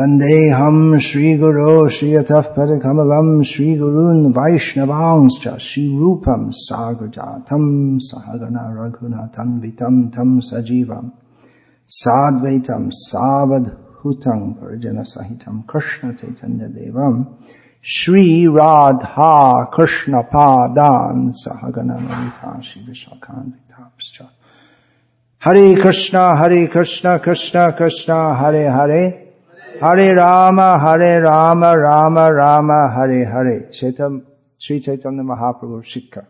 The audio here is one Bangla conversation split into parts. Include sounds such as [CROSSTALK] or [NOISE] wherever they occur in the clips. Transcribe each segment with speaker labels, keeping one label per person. Speaker 1: वंदे हम श्री गुरु श्री अथ पर कमलम श्री गुरून वैष्णवांश श्री रूपम सागर जाथम सहगना रघुनाथम वितम थम सजीव साद्वैतम सवधुत वर्जन सहितम कृष्ण चैतन्यदेव देव श्री राधा कृष्ण पादान सहगण नमिता शिव शाखान्विता हरे कृष्ण हरे कृष्ण कृष्ण कृष्ण हरे हरे हरे राम हरे राम राम राम हरे हरे चैतन श्री चैतन्य महाप्रभु शिक्षा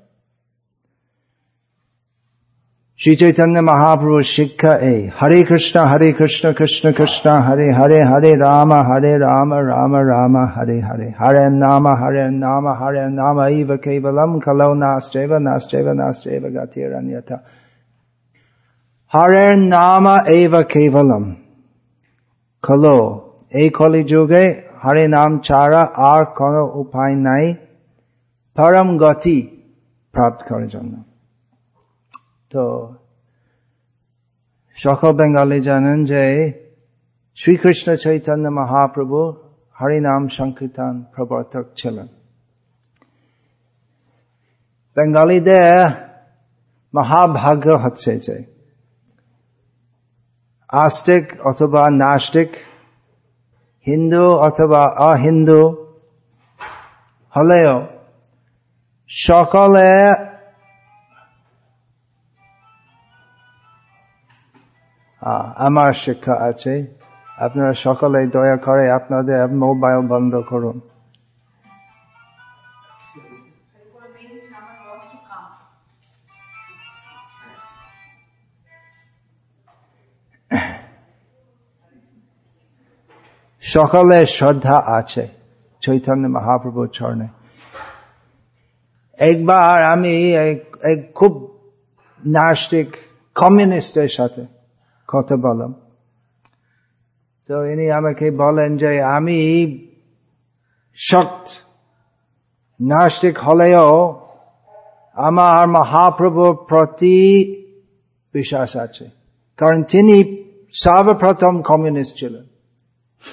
Speaker 1: श्री चैतन्य महाप्रभु शिक्षा ए हरे कृष्ण हरे कृष्ण कृष्ण कृष्ण हरे हरे हरे राम हरे राम राम राम हरे हरे हरे नाम हरे नाम हरे नाम इव केवलम खलो नास्व नास्तव नास्व गतिरन्यथा हरे नाम एव केवलम खलो এই যুগে হরিনাম ছাড়া আর কোনো উপায় নাই পরম গতি প্রাপ্ত করার জন্য তো সকল বেঙ্গালী জানেন যে শ্রীকৃষ্ণ চৈতন্য মহাপ্রভু হরিনাম সংকীর্তন প্রবর্তক ছিলেন বেঙ্গালীদের মহাভাগ্য হচ্ছে যে আস্তিক অথবা নাস্তিক হিন্দু অথবা অহিন্দু হলেও সকলে আমার শিক্ষা আছে আপনারা সকলে দয়া করে আপনাদের মোবাইল বন্ধ করুন সকলে শ্রদ্ধা আছে চৈতন্য মহাপ্রভু চরণে একবার আমি এক খুব নাস্তিক কমিউনিস্টের সাথে কথা বললাম তো ইনি আমাকে বলেন যে আমি শক্ত নাস্তিক হলেও আমার মহাপ্রভুর প্রতি বিশ্বাস আছে কারণ তিনি সর্বপ্রথম কমিউনিস্ট ছিলেন [LAUGHS]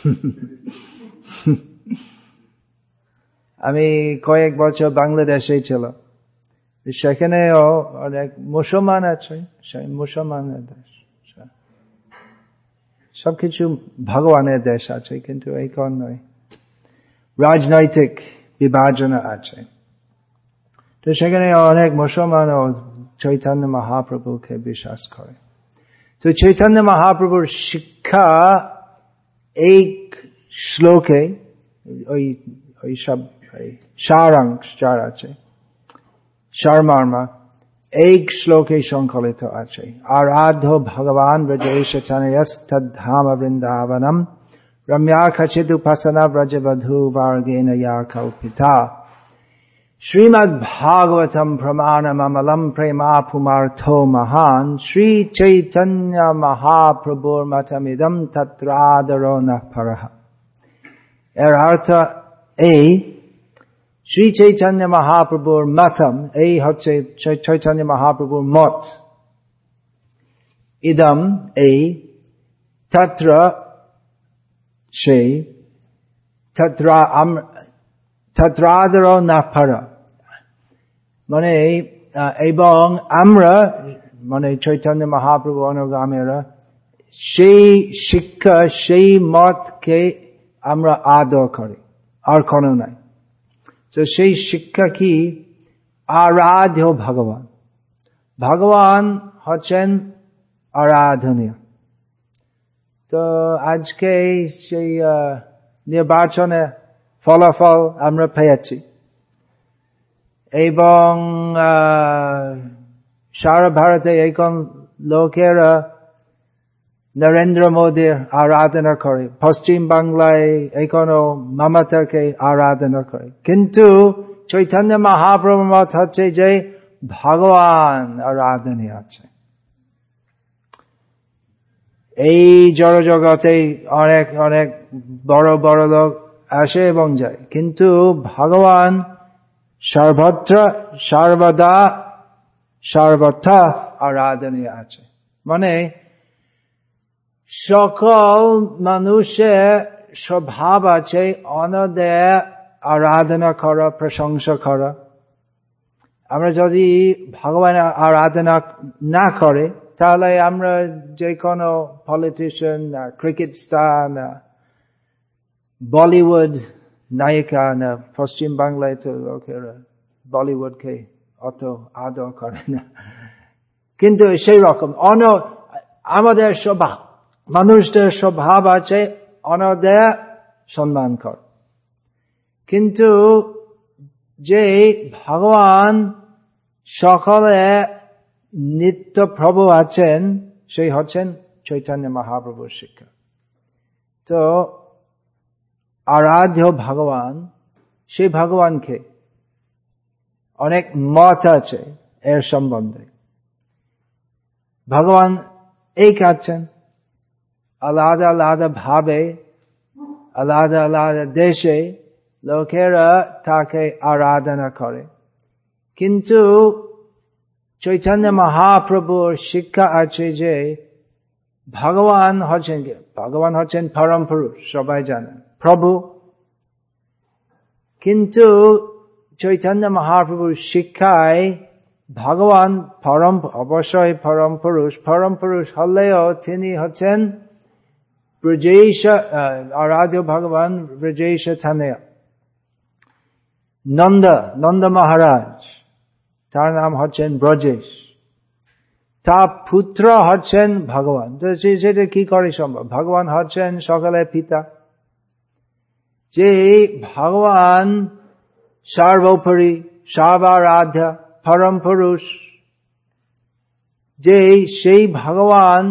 Speaker 1: আমি কয়েক বছর বাংলাদেশে ছিল সেখানেও অনেক মুসলমান আছে মুসলমানের দেশ সবকিছু ভগবানের দেশ আছে কিন্তু এই কন নয় রাজনৈতিক বিভাজন আছে তো সেখানে অনেক মুসলমান ও চৈতন্য মহাপ্রভুকে বিশ্বাস করে তো চৈতন্য মহাপ্রভুর শিক্ষা এই শ্লোকে ওই ওই সব সারাংশ যার আছে সারমর্মা এই শ্লোকে সংকলিত আছে আরাধ্য ভগবান ব্রজেশ তদ্ধাম বৃন্দাবনম রম্যা খচিত উপাসনা ব্রজবধূ বার্গেন ইয়া খিতা श्रीमद्भागवतम् प्रमाणममलम् प्रेमापुमार्थो महान् श्रीचैतन्यमहाप्रभोर्मठमिदम् तत्रादरो नः परः এর এই শ্রী চৈতন্য মহাপ্রভুর মতম এই হচ্ছে চৈতন্য মহাপ্রভুর মত ইদম এই তত্র সেই তত্র তত্রাদর না ফরা মানে এবং আমরা মানে চৈতন্য মহাপ্রভু অনুগামীরা সেই শিক্ষা সেই মতকে আমরা আদর করি আর কোনো নাই তো সেই শিক্ষা কি আরাধ্য ভগবান ভগবান হচ্ছেন আরাধনীয় তো আজকে সেই নির্বাচনে ফলাফল আমরা পেয়েছি এবং সারা ভারতে এখন লোকেরা নরেন্দ্র মোদীর আরাধনা করে পশ্চিম বাংলায় এখনো মমতাকে আরাধনা করে কিন্তু চৈতন্য মহাপ্রভু মত হচ্ছে যে ভগবান আরাধনী আছে এই জড় জগতে অনেক অনেক বড় বড় লোক আসে এবং যায় কিন্তু ভগবান সর্বত্র সর্বদা সর্বথা আরাধনী আছে মানে সকল মানুষের স্বভাব আছে অনদে আরাধনা করা প্রশংসা করা আমরা যদি ভগবান আরাধনা না করে তাহলে আমরা যে কোনো পলিটিশিয়ান ক্রিকেট স্টার বলিউড নায়িকা না পশ্চিম বাংলায় তো লোকেরা বলিউডকে অত আদর করে না কিন্তু সেই রকম অন আমাদের স্বভাব মানুষদের স্বভাব আছে অনদের সম্মান কর কিন্তু যে ভগবান সকলে নিত্য প্রভু আছেন সেই হচ্ছেন চৈতন্য মহাপ্রভুর শিক্ষা তো আরাধ্য ভগবান সেই ভগবানকে অনেক মত আছে এর সম্বন্ধে ভগবান এই কাছেন আলাদা আলাদা ভাবে আলাদা আলাদা দেশে লোকেরা তাকে আরাধনা করে কিন্তু চৈতন্য মহাপ্রভুর শিক্ষা আছে যে ভগবান হচ্ছেন ভগবান হচ্ছেন পরম পুরুষ সবাই জানেন প্রভু কিন্তু চৈতন্য মহাপ্রভুর শিক্ষায় ভগবান পরম অবশ্যই পরম পুরুষ পরম পুরুষ হলেও তিনি হচ্ছেন ব্রজেশ রাজ ভগবান ব্রজেশ থানে নন্দ নন্দ মহারাজ তার নাম হচ্ছেন ব্রজেশ তা পুত্র হচ্ছেন ভগবান সেটা কি করে সম্ভব ভগবান হচ্ছেন সকালে পিতা જે ভগবান সর্বোপরি સર્વારાધ્ય পরম পুরুষ যে সেই ভগবান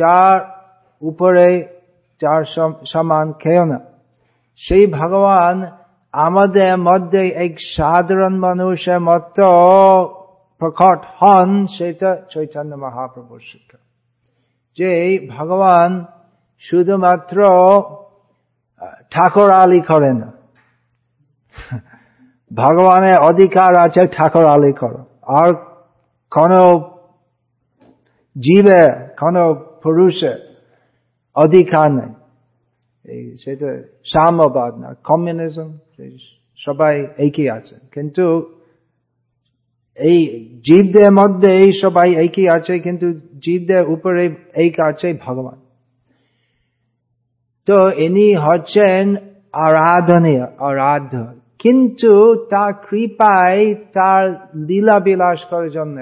Speaker 1: যার উপরে যার সমান খেয় না সেই ভগবান আমাদের মধ্যে এক সাধারণ মানুষের মত প্রকট হন সেটা চৈতন্য মহাপ্রভুর শিক্ষা যে ভগবান শুধুমাত্র ঠাকুর আলী করে না ভগবানের অধিকার আছে ঠাকুর আলী কর আর কোন জীবে কোন পুরুষে অধিকার নেই সেটা সাম্যবাদ না কমিউনিজম সবাই একই আছে কিন্তু এই জীবদের মধ্যে এই সবাই একই আছে কিন্তু জীবদের উপরে এই আছে ভগবান তো ইনি হচ্ছেন আরাধনীয় আরাধ্য কিন্তু তার কৃপায় তার লীলা বিলাস করার জন্য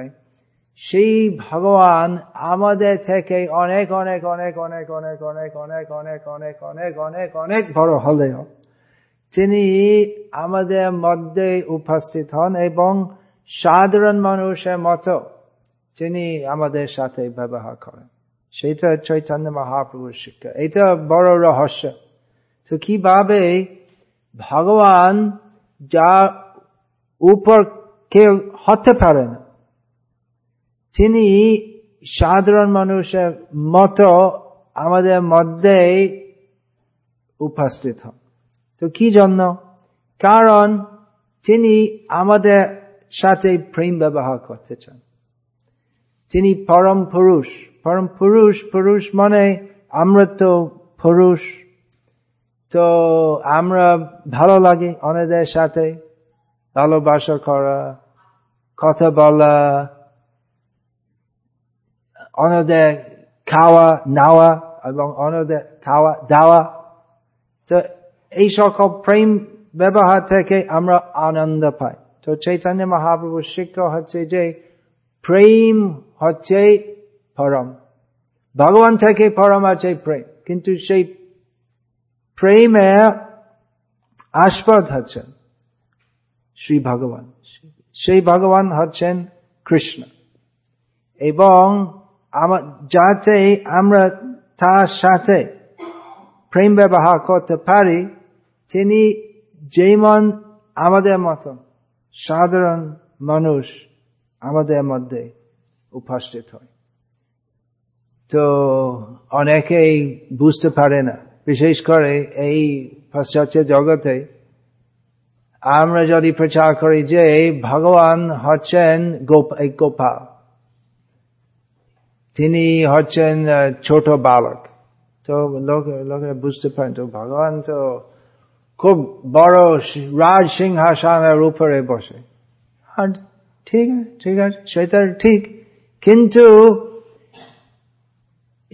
Speaker 1: সেই ভগবান আমাদের থেকে অনেক অনেক অনেক অনেক অনেক অনেক অনেক অনেক অনেক অনেক অনেক অনেক বড় হলেও তিনি আমাদের মধ্যে উপস্থিত হন এবং সাধারণ মানুষের মতো তিনি আমাদের সাথে ব্যবহার করেন সেটা চৈতন্য মহাপ্রভুর শিক্ষা এটা বড় রহস্য তো কিভাবে ভগবান যা উপর কেউ হতে পারেন তিনি সাধারণ মানুষের মতো আমাদের মধ্যে উপস্থিত হন তো কি জন্য কারণ তিনি আমাদের সাথে প্রেম ব্যবহার করতে চান তিনি পরম পুরুষ পরম পুরুষ পুরুষ মানে আমরা তো পুরুষ তো আমরা ভালো লাগে অনেদের সাথে ভালোবাসা করা কথা বলা অন্যদের খাওয়া নাওয়া এবং অন্যদের খাওয়া দাওয়া তো এই সকল প্রেম ব্যবহার থেকে আমরা আনন্দ পাই তো চৈতন্য মহাপ্রভুর শিক্ষা হচ্ছে যে প্রেম হচ্ছে পরম ভগবান থেকে পরম আছে প্রেম কিন্তু সেই প্রেমে আস্পদ হচ্ছেন শ্রী ভগবান সেই ভগবান হচ্ছেন কৃষ্ণ এবং যাতে আমরা তার সাথে প্রেম ব্যবহার করতে পারি তিনি যেমন আমাদের মত সাধারণ মানুষ আমাদের মধ্যে উপস্থিত হয় তো অনেকেই বুঝতে পারে না বিশেষ করে এই পাশ্চাত্য জগতে আমরা যদি প্রচার করি যে ভগবান হচ্ছেন গোপাল তিনি হচ্ছেন ছোট বালক তো লোক লোকে বুঝতে পারেন তো ভগবান তো খুব বড় রাজ সিংহাসনের উপরে বসে আর ঠিক ঠিক আছে সেটা ঠিক কিন্তু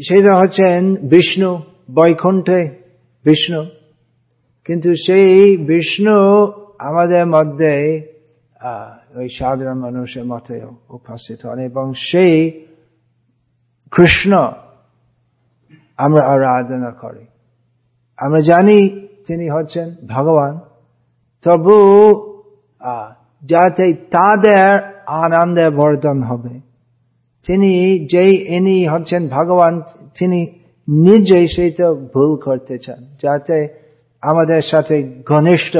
Speaker 1: সেটা হচ্ছেন বিষ্ণু বৈকুণ্ঠে বিষ্ণু কিন্তু সেই বিষ্ণু আমাদের মধ্যে ওই সাধারণ মানুষের মতে উপস্থিত হন এবং সেই কৃষ্ণ আমরা আরাধনা করি আমরা জানি তিনি হচ্ছেন ভগবান তবু আহ যাতে তাদের আনন্দে বর্ধন হবে তিনি যেই ইনি হচ্ছেন ভগবান তিনি নিজেই সেইটা ভুল করতে চান যাতে আমাদের সাথে ঘনিষ্ঠ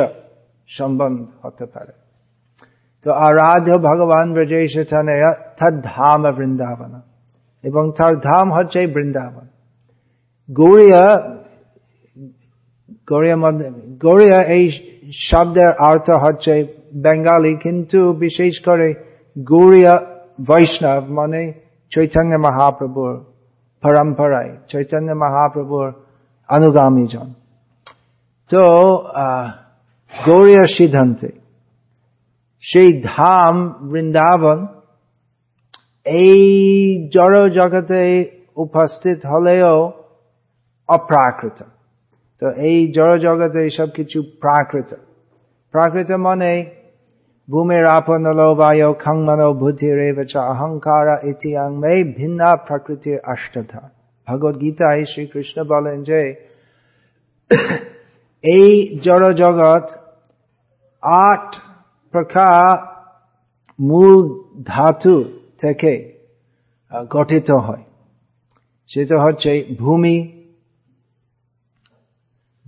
Speaker 1: সম্বন্ধ হতে পারে তো আরাধ্য ভগবান ব্রজেশ তার ধাম বৃন্দাবন এবং তার ধাম হচ্ছে বৃন্দাবন গৌরিয়া গৌরিয়া গৌরিয়া এই শব্দের অর্থ হচ্ছে বেঙ্গালি কিন্তু বিশেষ করে গৌরিয়া বৈষ্ণব মানে চৈতন্য মহাপ্রভুর পরম্পরায় চৈতন্য মহাপ্রভুর অনুগামী জন তো গৌরীয় সিদ্ধান্তে সেই ধাম বৃন্দাবন এই জড় জগতে উপস্থিত হলেও অপ্রাকৃত তো এই জড় জগতে সব কিছু প্রাকৃত প্রাকৃত মানে ভূমির ভূমিরাপনলোবায় খংমনো বুদ্ধিরেব চ অহংকার ইতি অঙ্গে ভিন্না প্রকৃতির অষ্টধা ভগবত গীতায় শ্রীকৃষ্ণ বলেন যে এই জড় জগৎ আট প্রকার মূল ধাতু থেকে গঠিত হয় সেটা হচ্ছে ভূমি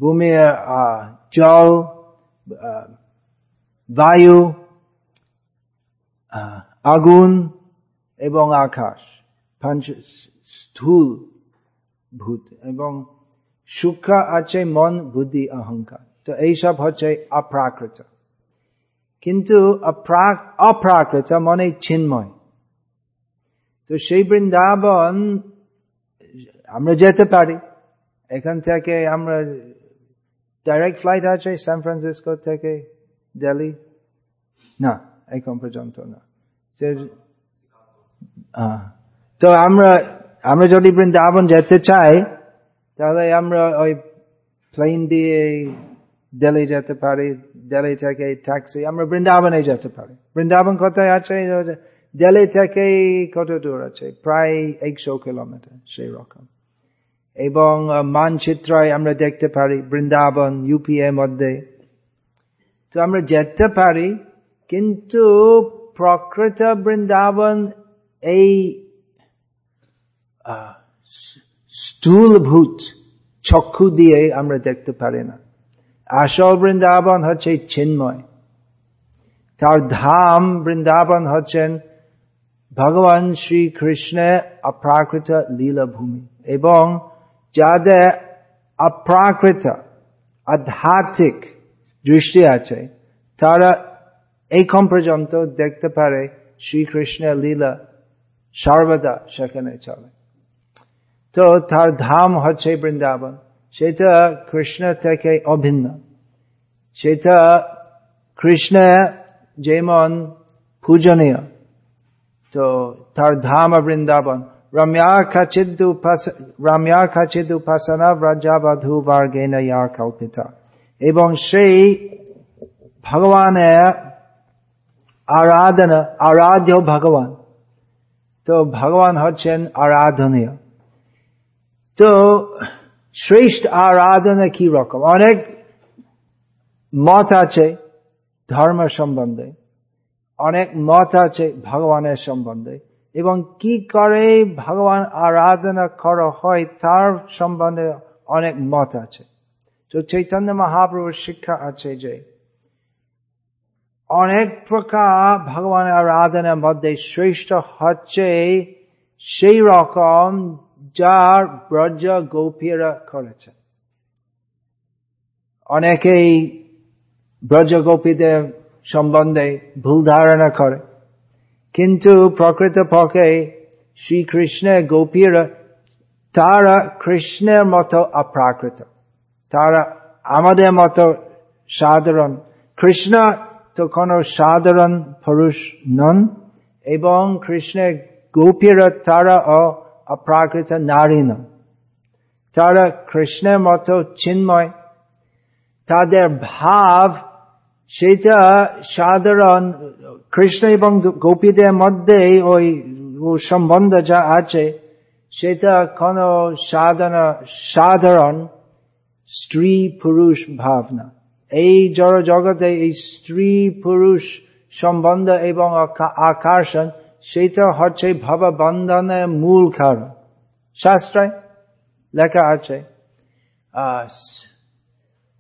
Speaker 1: ভূমি জল বায়ু আগুন এবং আকাশ পাঞ্চ স্থূল ভূত এবং শুক্র আছে মন বুদ্ধি অহংকার তো এইসব হচ্ছে অপ্রাকৃত কিন্তু অপ্রাকৃত মনে ছিন্ময় তো সেই বৃন্দাবন আমরা যেতে পারি এখান থেকে আমরা ডাইরেক্ট ফ্লাইট আছে সান ফ্রান্সিসকো থেকে দিল্লি না এই কম্প যন্ত্রণা তো আমরা আমরা যদি বৃন্দাবন যেতে চাই তাহলে আমরা ওই প্লেন দিয়ে দিল্লি যেতে পারি দিল্লি থেকে ট্যাক্সি আমরা বৃন্দাবনে যেতে পারি বৃন্দাবন কোথায় আছে দিল্লি থেকে কত দূর আছে প্রায় একশো কিলোমিটার সেই রকম এবং মানচিত্র আমরা দেখতে পারি বৃন্দাবন ইউপিএ মধ্যে তো আমরা যেতে পারি কিন্তু প্রকৃত বৃন্দাবন এই স্থূলভূত চক্ষু দিয়ে আমরা দেখতে পারি না আসল বৃন্দাবন হচ্ছে চিন্ময় তার ধাম বৃন্দাবন হচ্ছেন ভগবান শ্রীকৃষ্ণের অপ্রাকৃত লীলাভূমি এবং যাদের অপ্রাকৃত আধ্যাত্মিক দৃষ্টি আছে তারা এ কম্প্রেজন তো দেখতে পারে শ্রীকৃষ্ণ লীলা শার Wada শকে নে চাল তো তার धाम হচ্ছে বৃন্দাবন সেটা কৃষ্ণ থেকে অবিন্ন সেটা কৃষ্ণ জয় মন পূজনয় তো তার धाम বৃন্দাবন রাম্যকাচিতু রাম্যকাচিতু বাসনা রাজবদু বর্গেন আর কল্পিতা এবং সেই ভগবানের আরাধনা আরাধ্য ভগবান তো ভগবান হচ্ছেন আরাধনীয় তো শ্রেষ্ঠ আরাধনা কি রকম অনেক মত আছে ধর্ম সম্বন্ধে অনেক মত আছে ভগবানের সম্বন্ধে এবং কি করে ভগবান আরাধনা করা হয় তার সম্বন্ধে অনেক মত আছে তো চৈতন্য মহাপ্রভুর শিক্ষা আছে যে অনেক প্রকার ভগবানের আরাধনার মধ্যে শ্রেষ্ঠ হচ্ছে সেই রকম যার ব্রজ গোপীরা করেছে অনেকেই ব্রজ গোপীদের সম্বন্ধে ভুল ধারণা করে কিন্তু প্রকৃতপক্ষে শ্রীকৃষ্ণের গোপীরা তারা কৃষ্ণের মতো অপ্রাকৃত তারা আমাদের মতো সাধারণ কৃষ্ণ তো কোনো সাধারণ পুরুষ নন এবং কৃষ্ণের গোপীরা তারা ও অপ্রাকৃত নারী নন তারা কৃষ্ণের মতো চিন্ময় তাদের ভাব সেটা সাধারণ কৃষ্ণ এবং গোপীদের মধ্যে ওই সম্বন্ধ যা আছে সেটা কোনো সাধারণ সাধারণ স্ত্রী পুরুষ ভাবনা এই জড় জগতে এই স্ত্রী পুরুষ সম্বন্ধ এবং আকর্ষণ সেটা হচ্ছে ভববন্ধনের মূল কারণ শাস্ত্রে লেখা আছে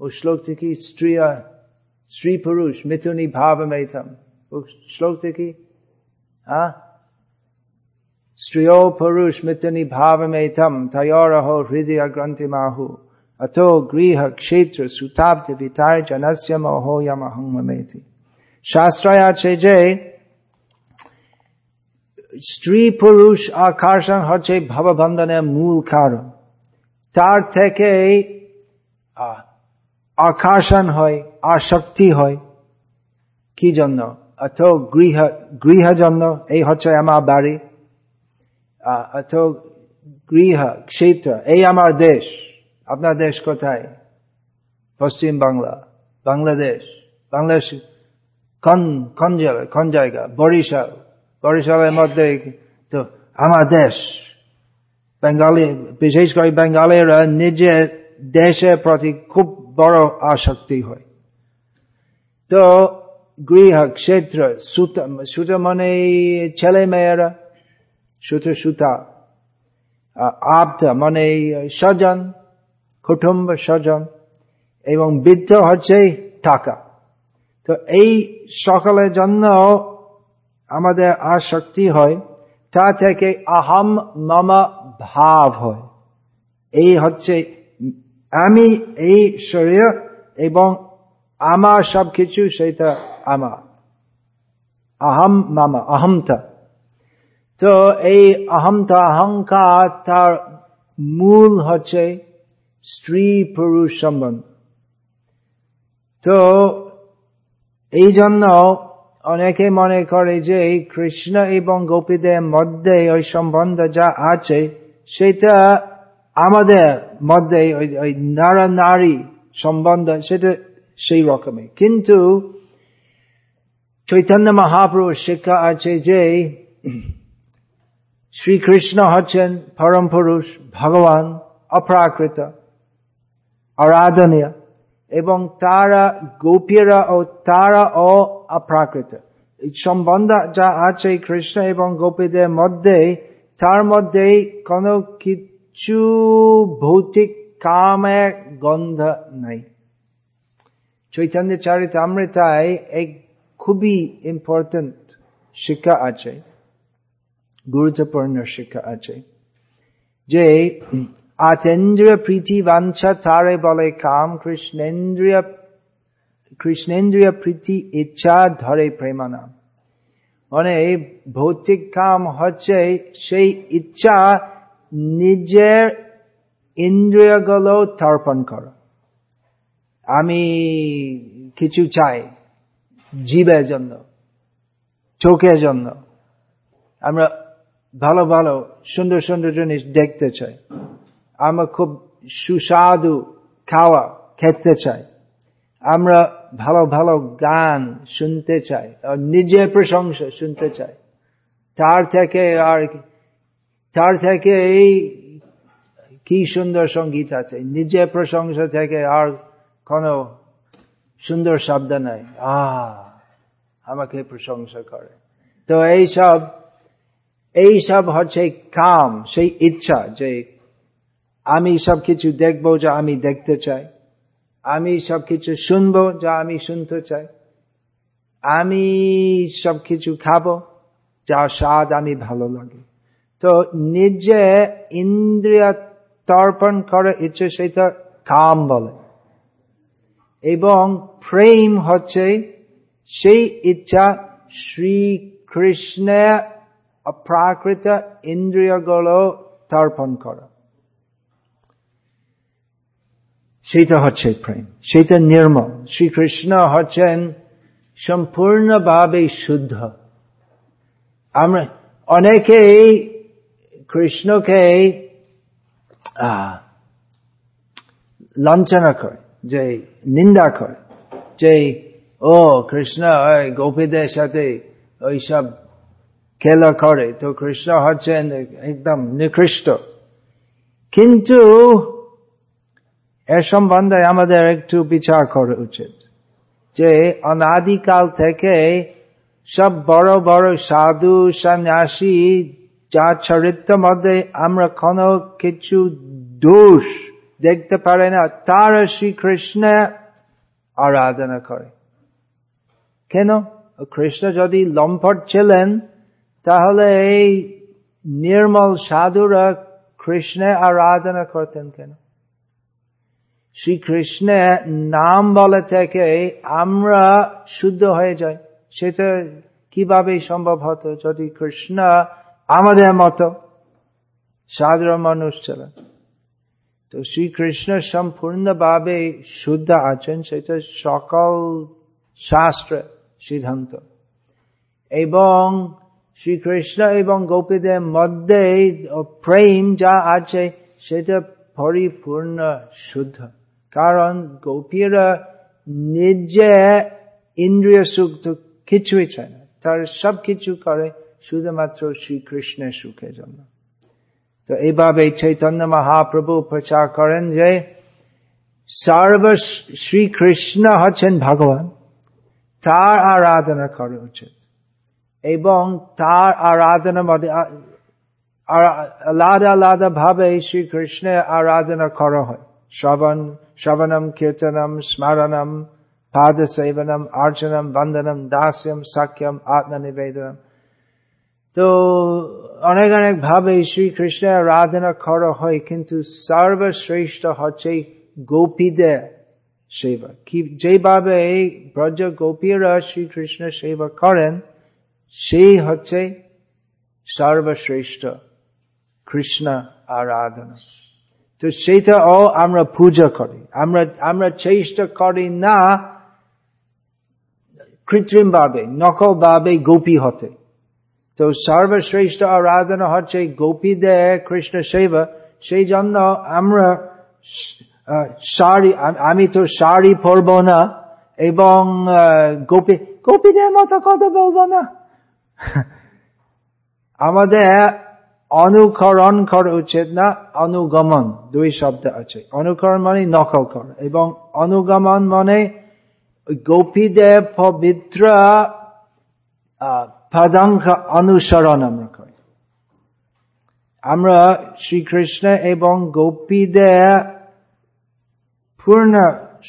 Speaker 1: ও শ্লোক থেকে স্ত্রী স্ত্রী পুরুষ মিথুনি ভাব মেথম ও শ্লোক থেকে স্ত্রিয় পুরুষ মিথুনি ভাব মেথম তয়োরহ হৃদয় গ্রন্থি মাহু Ato গৃহ kshetra sutabte vitar janasya moho yamaham mameti. আছে যে স্ত্রী পুরুষ আকর্ষণ হচ্ছে ভাববন্ধনের মূল কারণ তার থেকে আকর্ষণ হয় আসক্তি হয় কি জন্য অথ গৃহ গৃহ জন্য এই হচ্ছে আমার বাড়ি অথ গৃহ ক্ষেত্র এই আমার দেশ আপনার দেশ কোথায় পশ্চিম বাংলা বাংলাদেশ বাংলাদেশ কন কন জায়গা কন জায়গা বরিশাল বরিশালের মধ্যে তো আমার দেশ বেঙ্গালি বিশেষ করে বেঙ্গালিরা নিজের দেশের প্রতি খুব বড় আসক্তি হয় তো গৃহ ক্ষেত্র মানে সুতা সুতা মানে ছেলে মেয়েরা সুতো সুতা আবতা মানে স্বজন কুটুম্ব স্বজন এবং বৃদ্ধ হচ্ছে টাকা তো এই সকলের জন্য আমাদের আসক্তি হয় তা থেকে আহম মামা ভাব হয় এই হচ্ছে আমি এই শরীর এবং আমার সব কিছু সেটা আমার আহম মামা আহমতা তো এই আহমতা অহংকার তার মূল হচ্ছে স্ত্রী পুরুষ সম্বন্ধ তো এই জন্য অনেকে মনে করে যে কৃষ্ণ এবং গোপীদের মধ্যে ওই সম্বন্ধ যা আছে সেটা আমাদের মধ্যে ওই নারা নারী সম্বন্ধ সেটা সেই রকমের কিন্তু চৈতন্য মহাপুরুষ শিক্ষা আছে যে শ্রীকৃষ্ণ হচ্ছেন পরম পুরুষ ভগবান অপ্রাকৃত আরাধনীয় এবং তারা গোপীরা ও তারা ও অপ্রাকৃত এই সম্বন্ধ যা আছে কৃষ্ণ এবং গোপীদের মধ্যে তার মধ্যে কোনো কিছু ভৌতিক কামে গন্ধ নাই চৈতন্য চারিত আমৃতায় এক খুবই ইম্পর্টেন্ট শিক্ষা আছে গুরুত্বপূর্ণ শিক্ষা আছে যে আতেন্দ্রিয় প্রীতি বাঞ্ছা তারে বলে কাম কৃষ্ণেন্দ্রিয় কৃষ্ণেন্দ্রিয় প্রীতি ইচ্ছা ধরে প্রেমানা মানে ভৌতিক কাম হচ্ছে সেই ইচ্ছা নিজের ইন্দ্রিয়গুলো তর্পণ কর আমি কিছু চাই জীবের জন্য চোখের জন্য আমরা ভালো ভালো সুন্দর সুন্দর জিনিস দেখতে চাই আমরা খুব সুস্বাদু খাওয়া খেতে চাই আমরা ভালো ভালো গান শুনতে চাই নিজের প্রশংসা শুনতে চাই তার থেকে আর তার থেকে এই কি সুন্দর সঙ্গীত আছে নিজের প্রশংসা থেকে আর কোনো সুন্দর শব্দ নাই আহ আমাকে প্রশংসা করে তো এইসব এইসব হচ্ছে কাম সেই ইচ্ছা যে আমি সব কিছু দেখব যা আমি দেখতে চাই আমি সব কিছু শুনব যা আমি শুনতে চাই আমি সব কিছু খাব যা স্বাদ আমি ভালো লাগে তো নিজে ইন্দ্রিয় তর্পণ করে ইচ্ছে সেটা কাম বলে এবং প্রেম হচ্ছে সেই ইচ্ছা শ্রীকৃষ্ণের প্রাকৃত ইন্দ্রিয়গুলো তর্পণ করা সেটা হচ্ছে প্রেম সেটা নির্মল শ্রীকৃষ্ণ হচ্ছেন সম্পূর্ণভাবে শুদ্ধ আমরা অনেকে কৃষ্ণকে লাঞ্ছনা করে যে নিন্দা করে যে ও কৃষ্ণ গোপীদের সাথে ওইসব খেলা করে তো কৃষ্ণ হচ্ছেন একদম নিকৃষ্ট কিন্তু এর সম্বন্ধে আমাদের একটু বিচার করা উচিত যে অনাদিকাল থেকে সব বড় বড় সাধু সন্ন্যাসী যা চরিত্র মধ্যে আমরা কোনো কিছু দোষ দেখতে পারে না তারা শ্রীকৃষ্ণ আরাধনা করে কেন কৃষ্ণ যদি লম্পট ছিলেন তাহলে এই নির্মল সাধুরা কৃষ্ণে আরাধনা করতেন কেন শ্রীকৃষ্ণের নাম বলে থেকে আমরা শুদ্ধ হয়ে যাই সেটা কিভাবে সম্ভব হতো যদি কৃষ্ণ আমাদের মতো সাধারণ মানুষ ছিল তো শ্রীকৃষ্ণ সম্পূর্ণভাবে শুদ্ধ আছেন সেটা সকল শাস্ত্র সিদ্ধান্ত এবং শ্রীকৃষ্ণ এবং গোপীদের মধ্যে প্রেম যা আছে সেটা পরিপূর্ণ শুদ্ধ কারণ গোপীরা নিজে ইন্দ্রিয় সুখ তো কিছুই চায় না তার সব কিছু করে শুধুমাত্র শ্রীকৃষ্ণের সুখের জন্য তো এইভাবে চৈতন্য মহাপ্রভু প্রচার করেন যে সর্ব শ্রীকৃষ্ণ হচ্ছেন ভগবান তার আরাধনা করা উচিত এবং তার আরাধনা মধ্যে আলাদা আলাদা ভাবে শ্রীকৃষ্ণের আরাধনা করা হয় শ্রবণ Shavanam, Kirtanam, Smaranam, Padasevanam, Archanam, Vandanam, Dasyam, Sakyam, Atmanivedanam. তো অনেক অনেক ভাবে শ্রীকৃষ্ণের আরাধনা করা হয় কিন্তু সর্বশ্রেষ্ঠ হচ্ছে গোপীদের সেবা কি যেভাবে এই ব্রজ গোপীরা শ্রীকৃষ্ণ সেবা করেন সেই হচ্ছে সর্বশ্রেষ্ঠ কৃষ্ণ আরাধনা তো ও আমরা পূজা করি আমরা আমরা চেষ্টা করি না কৃত্রিম ভাবে নকল ভাবে গোপী হতে তো সর্বশ্রেষ্ঠ আরাধনা হচ্ছে গোপী দে কৃষ্ণ শৈব সেই জন্য আমরা শাড়ি আমি তো শাড়ি পরব না এবং গোপী গোপীদের মতো কথা বলবো না [LAUGHS] আমাদের অনুকরণ করা উচিত না অনুগমন দুই শব্দ আছে অনুকরণ মানে নকল কর এবং অনুগমন মানে গোপীদের পবিত্র পদাঙ্ক অনুসরণ আমরা করি আমরা শ্রীকৃষ্ণ এবং গোপীদের পূর্ণ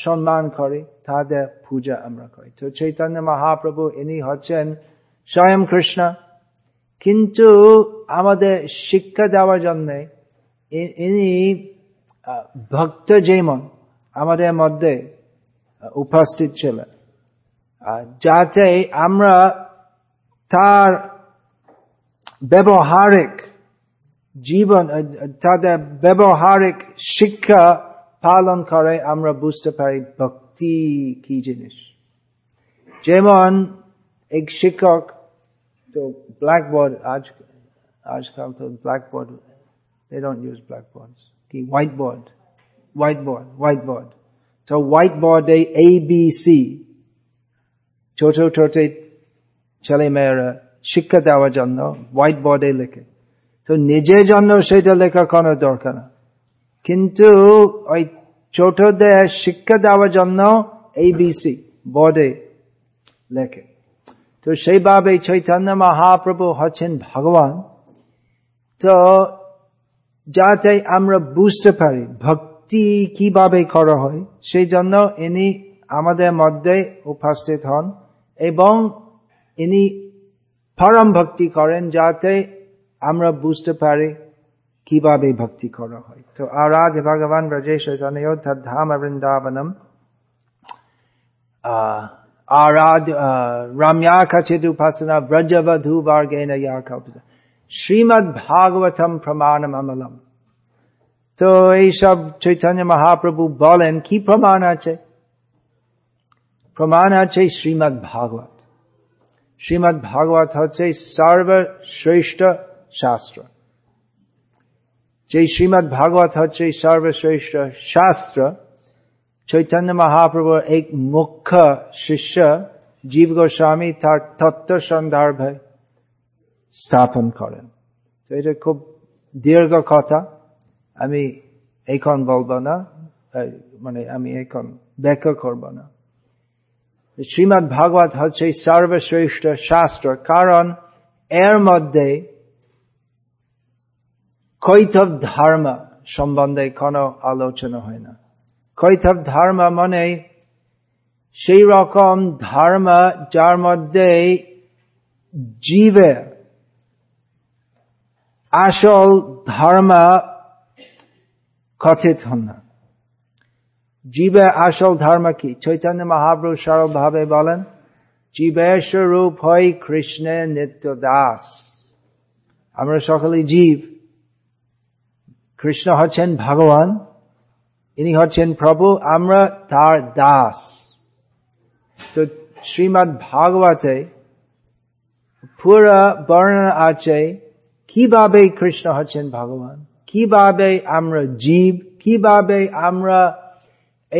Speaker 1: সম্মান করি তাদের পূজা আমরা করি তো চৈতন্য মহাপ্রভু ইনি হচ্ছেন স্বয়ং কৃষ্ণ কিন্তু আমাদের শিক্ষা দেওয়ার জন্যে ইনি ভক্ত যেমন আমাদের মধ্যে উপস্থিত ছিলেন যাতে আমরা তার ব্যবহারিক জীবন তাদের ব্যবহারিক শিক্ষা পালন করে আমরা বুঝতে পারি ভক্তি কি জিনিস যেমন এক শিক্ষক तो ब्लैक बोर्ड आज आजकल तो ब्लैक तो बोर्ड तो they don't use black board कि white board white board white board तो व्हाइट बोर्ड है ए बी सी छोटे छोटे ছেলে মেয়েরা শিক্ষা দেওয়ার জন্য হোয়াইট বোর্ডে লেখে তো নিজের জন্য সেটা লেখা কোনো দরকার কিন্তু ওই ছোটদের শিক্ষা দেওয়ার জন্য এবিসি বোর্ডে লেখে তো সেইভাবে চৈতন্য মহাপ্রভু হচ্ছেন ভগবান তো যাতে আমরা বুঝতে পারি ভক্তি কিভাবে করা হয় সেই জন্য ইনি আমাদের মধ্যে উপস্থিত হন এবং ইনি পরম ভক্তি করেন যাতে আমরা বুঝতে পারি কিভাবে ভক্তি করা হয় তো আরাধ ভগবান ব্রজেশ ধাম বৃন্দাবনম আহ आराध रम्या खचित उपासना व्रजवधु वर्गेन या कल्पित श्रीमद भागवतम प्रमाणम अमलम তো এইসব চৈতন্য মহাপ্রভু বলেন কি প্রমাণ আছে প্রমাণ আছে শ্রীমদ ভাগবত শ্রীমদ ভাগবত হচ্ছে সর্বশ্রেষ্ঠ শাস্ত্র যে শ্রীমদ ভাগবত হচ্ছে সর্বশ্রেষ্ঠ শাস্ত্র চৈতন্য মহাপ্রভুর এক মুখ্য শিষ্য জীব গোস্বামী তার তত্ত্ব সন্দর্ভে স্থাপন করেন তো এটা খুব দীর্ঘ কথা আমি এখন বলবো না মানে আমি এখন ব্যাখ্যা করব না শ্রীমৎ ভাগবত হচ্ছে সর্বশ্রেষ্ঠ শাস্ত্র কারণ এর মধ্যে কৈতব ধর্ম সম্বন্ধে কোনো আলোচনা হয় না কৈথব ধর্ম মনে সেই রকম ধর্ম যার মধ্যে জীবে আসল ধর্ম কথিত হন না জীবে আসল ধর্ম কি চৈতন্য মহাপ্রভু ভাবে বলেন জীবের স্বরূপ হয় কৃষ্ণের নিত্য দাস আমরা সকলে জীব কৃষ্ণ হচ্ছেন ভগবান ইনি হচ্ছেন প্রভু আমরা তার দাস তো শ্রীমৎ ভাগবতে পুরা বর্ণনা আছে কিভাবে কৃষ্ণ হচ্ছেন ভগবান কিভাবে আমরা জীব কিভাবে আমরা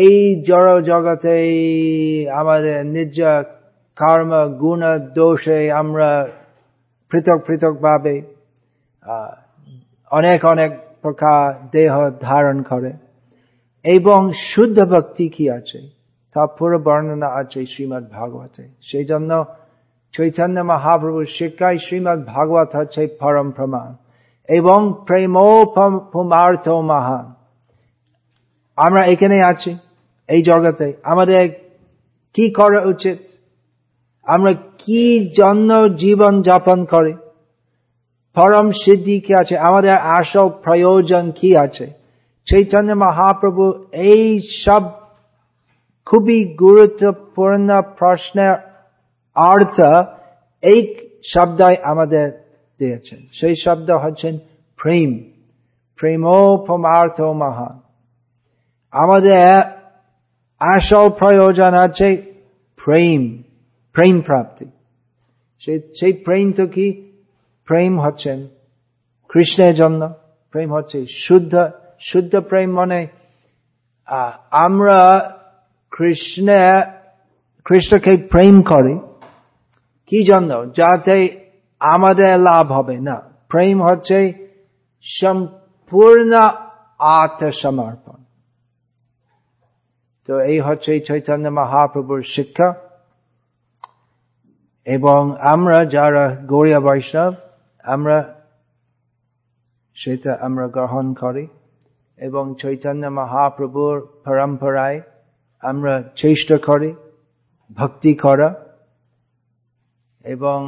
Speaker 1: এই জড় জগতে আমাদের নিজ কর্ম গুণ দোষে আমরা পৃথক পৃথক ভাবে অনেক অনেক প্রকার দেহ ধারণ করে এবং শুদ্ধ ভক্তি কি আছে তা পুরো বর্ণনা আছে শ্রীমৎ ভাগবতে সেই জন্য চৈতন্য মহাপ্রভু শিক্ষায় শ্রীমৎ ভাগবত হচ্ছে পরম প্রমাণ এবং প্রেমোপমার্থ মহান আমরা এখানে আছি এই জগতে আমাদের কি করা উচিত আমরা কি জন্য জীবন যাপন করে পরম সিদ্ধি কি আছে আমাদের আসল প্রয়োজন কি আছে চৈতন্য মহাপ্রভু এই সব খুবই গুরুত্বপূর্ণ প্রশ্নের অর্থ এই শব্দ আমাদের দিয়েছেন সেই শব্দ হচ্ছেন প্রেম প্রেমার্থ মহান আমাদের আসল প্রয়োজন আছে প্রেম প্রেম প্রাপ্তি সেই প্রেম তো কি প্রেম হচ্ছেন কৃষ্ণের জন্য প্রেম হচ্ছে শুদ্ধ শুদ্ধ প্রেম মানে আমরা কৃষ্ণে কৃষ্ণকে প্রেম করি কি জন্য যাতে আমাদের লাভ হবে না প্রেম হচ্ছে সম্পূর্ণ আত্মসমর্পণ তো এই হচ্ছে চৈতন্য মহাপ্রভুর শিক্ষা এবং আমরা যারা গৌরিয়া বৈষ্ণব আমরা সেটা আমরা গ্রহণ করি এবং চৈতন্য মহাপ্রভুর পরম্পরায় আমরা চেষ্টা করি ভক্তি করা এবং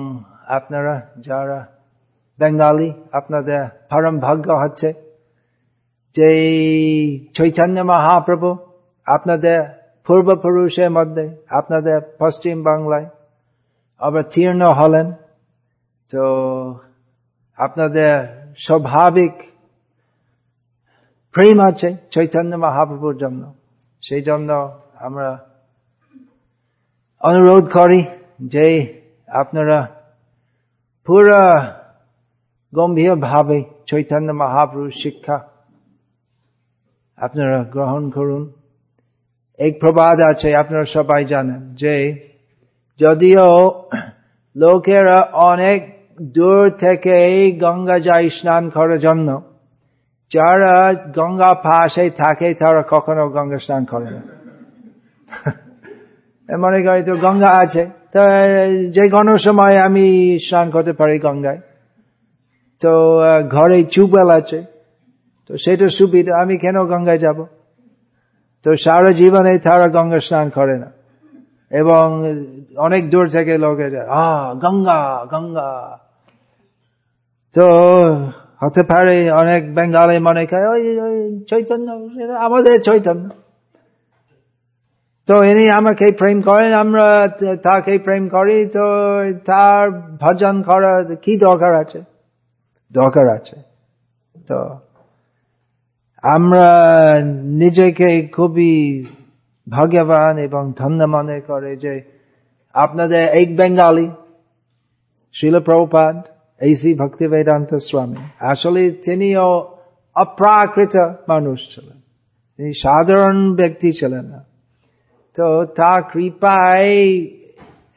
Speaker 1: আপনারা যারা বেঙ্গালি আপনাদের পরম ভাগ্য হচ্ছে যে চৈতন্য মহাপ্রভু আপনাদের পূর্বপুরুষের মধ্যে আপনাদের পশ্চিম বাংলায় অবতীর্ণ হলেন তো আপনাদের স্বাভাবিক প্রেম আছে চৈতন্য মহাপ্রভুর জন্য সেই জন্য আমরা অনুরোধ করি যে আপনারা পুরা গম্ভীরভাবে চৈতন্য মহাপ্রভুর শিক্ষা আপনারা গ্রহণ করুন এক প্রবাদ আছে আপনারা সবাই জানেন যে যদিও লোকেরা অনেক দূর থেকে গঙ্গা যায় স্নান করার জন্য যারা গঙ্গা পাশে থাকে তারা কখনো গঙ্গা স্নান করে না [LAUGHS] মনে করি তো গঙ্গা আছে তো যে কোনো সময় আমি স্নান করতে পারি গঙ্গায় তো ঘরে চুবওয়েল আছে তো সেটা সুবিধা আমি কেন গঙ্গায় যাব তো সারা জীবনে তারা গঙ্গা স্নান করে না এবং অনেক দূর থেকে লোকে যায় আ গঙ্গা গঙ্গা তো হতে পারে অনেক বেঙ্গালে মনে করে ওই ওই চৈতন্য আমাদের চৈতন্য তো ইনি আমাকে প্রেম করেন আমরা তাকে প্রেম করি তো তার ভজন করার কি দরকার আছে দরকার আছে তো আমরা নিজেকে খুবই ভাগ্যবান এবং ধন্য মনে করে যে আপনাদের এক বেঙ্গালি শিলপ্রপাত এই ভক্তি বেদান্ত স্বামী আসলে তিনিও অপ্রাকৃত মানুষ ছিলেন তিনি সাধারণ ব্যক্তি ছিলেন না তো তা কৃপায় এই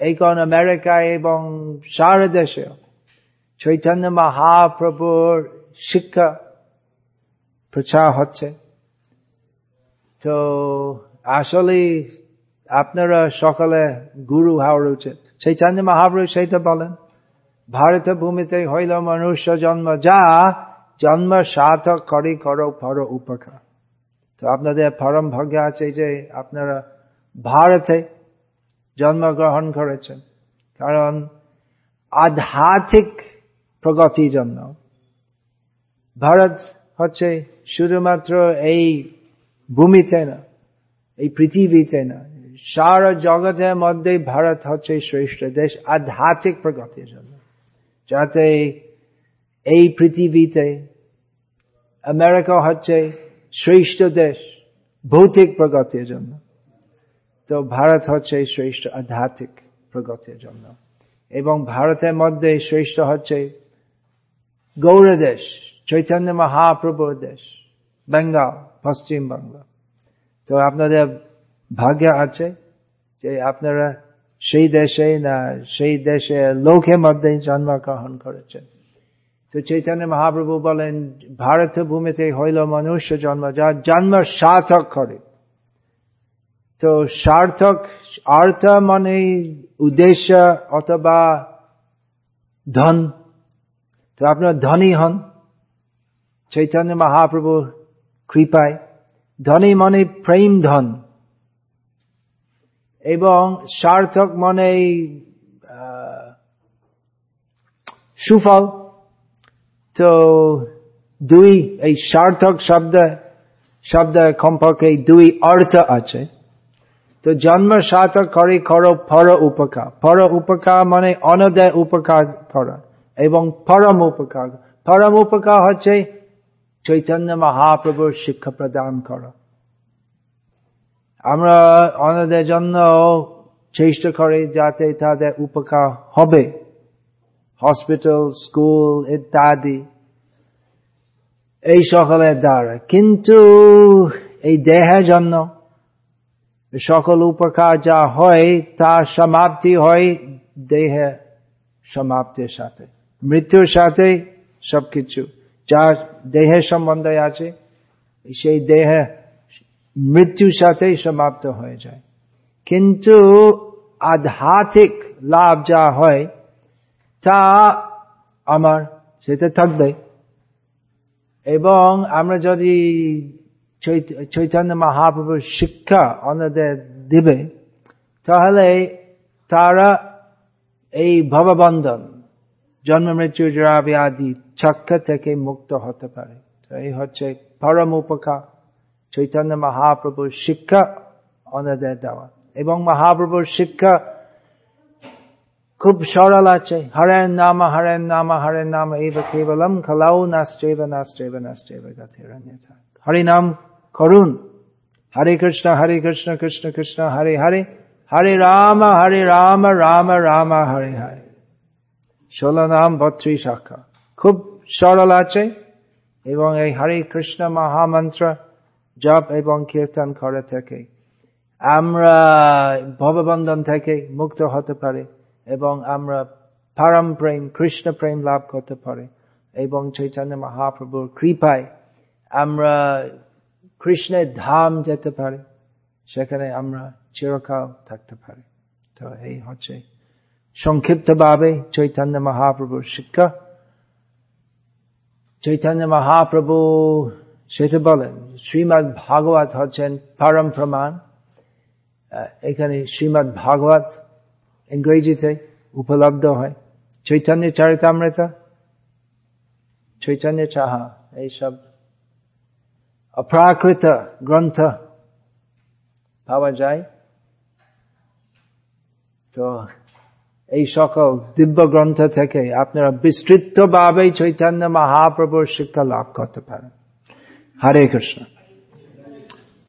Speaker 1: এখন আমেরিকায় এবং সারা দেশে চৈতন্য মহাপ্রভুর শিক্ষা প্রচার হচ্ছে তো আসলে আপনারা সকালে গুরু হওয়ার উচিত চৈতন্য মহাপ্রভু তো বলেন ভারত ভূমিতে হইল মনুষ্য জন্ম যা জন্ম সার্থক করি কর ফর উপকার তো আপনাদের পরম ভাগ্য আছে যে আপনারা ভারতে জন্মগ্রহণ করেছেন কারণ আধ্যাত্মিক প্রগতির জন্য ভারত হচ্ছে শুধুমাত্র এই ভূমিতে না এই পৃথিবীতে না সার জগতের মধ্যে ভারত হচ্ছে শ্রেষ্ঠ দেশ আধ্যাত্মিক প্রগতির জন্য যাতে এই পৃথিবীতে আমেরিকা হচ্ছে শ্রেষ্ঠ দেশ ভৌতিক প্রগতির জন্য তো ভারত হচ্ছে শ্রেষ্ঠ আধ্যাত্মিক প্রগতির জন্য এবং ভারতের মধ্যে শ্রেষ্ঠ হচ্ছে গৌর দেশ চৈতন্য মহাপ্রভুর দেশ বেঙ্গল পশ্চিমবাংলা তো আপনাদের ভাগ্য আছে যে আপনারা সেই দেশে না সেই দেশে লোকে মধ্যে জন্মগ্রহণ করেছেন তো চৈতন্য মহাপ্রভু বলেন ভারত ভূমিতে হইল মনুষ্য জন্ম যা জন্ম সার্থক করে তো সার্থক অর্থ মানে উদ্দেশ্য অথবা ধন তো আপনার ধনী হন চৈতন্য মহাপ্রভু কৃপায় ধনী মানে প্রেম ধন এবং সার্থক মনে সুফল তো দুই এই সার্থক শব্দ শব্দ কমপক্ষে দুই অর্থ আছে তো জন্ম সার্থক করে করো ফর মানে উপকার ফর উপকার মানে অনদয় উপকার কর এবং পরম উপকার পরম উপকার হচ্ছে চৈতন্য মহাপ্রভুর শিক্ষা প্রদান করা আমরা অন্যদের জন্য চেষ্টা করি যাতে তাদের উপকার হবে হসপিটাল স্কুল ইত্যাদি এই সকলের দ্বারা কিন্তু এই দেহের জন্য সকল উপকার যা হয় তার সমাপ্তি হয় দেহে সমাপ্তির সাথে মৃত্যুর সাথে সবকিছু যা দেহের সম্বন্ধে আছে সেই দেহে মৃত্যুর সাথেই সমাপ্ত হয়ে যায় কিন্তু আধ্যাত্মিক লাভ যা হয় তা আমার সেটা থাকবে এবং আমরা যদি চৈতন্য মহাপ্রভুর শিক্ষা অন্যদের দিবে তাহলে তারা এই ভববন্ধন জন্ম মৃত্যু জরাবি আদি চক্র থেকে মুক্ত হতে পারে তো এই হচ্ছে পরম উপকার চৈতন্য মহাপ্রভুর শিক্ষা ওনাদের দেওয়া এবং মহাপ্রভুর শিক্ষা খুব সরল আছে হরেন নাম হরেন নাম হরেন নাম এইব কেবলম খালাও নাশ্চৈব নাশ্চৈব নাশ্চৈব গাথিরণ্যথা হরি নাম করুন হরে কৃষ্ণ হরে কৃষ্ণ কৃষ্ণ কৃষ্ণ হরে হরে হরে রাম হরে রাম রাম রাম হরে হরে ষোলো নাম ভত্রী শাখা খুব সরল আছে এবং এই হরে কৃষ্ণ মহামন্ত্র জপ এবং কীর্তন করে থেকে আমরা ভববন্ধন থেকে মুক্ত হতে পারে এবং আমরা পারম প্রেম কৃষ্ণ প্রেম লাভ করতে পারে এবং চৈতন্য মহাপ্রভুর কৃপায় আমরা কৃষ্ণের ধাম যেতে পারি সেখানে আমরা চিরকাল থাকতে পারি তো এই হচ্ছে সংক্ষিপ্তভাবে চৈতন্য মহাপ্রভুর শিক্ষা চৈতন্য মহাপ্রভু সেটা বলেন শ্রীমৎ ভাগবত হচ্ছেন পরম প্রমাণ এখানে শ্রীমৎ ভাগবত ইংরেজিতে উপলব্ধ হয় চৈতন্য চরিতামৃতা চৈতন্য চাহা এইসব অপ্রাকৃত গ্রন্থ পাওয়া যায় তো এই সকল দিব্য গ্রন্থ থেকে আপনারা ভাবে চৈতন্য মহাপ্রভুর শিক্ষা লাভ করতে পারেন Hare Krishna.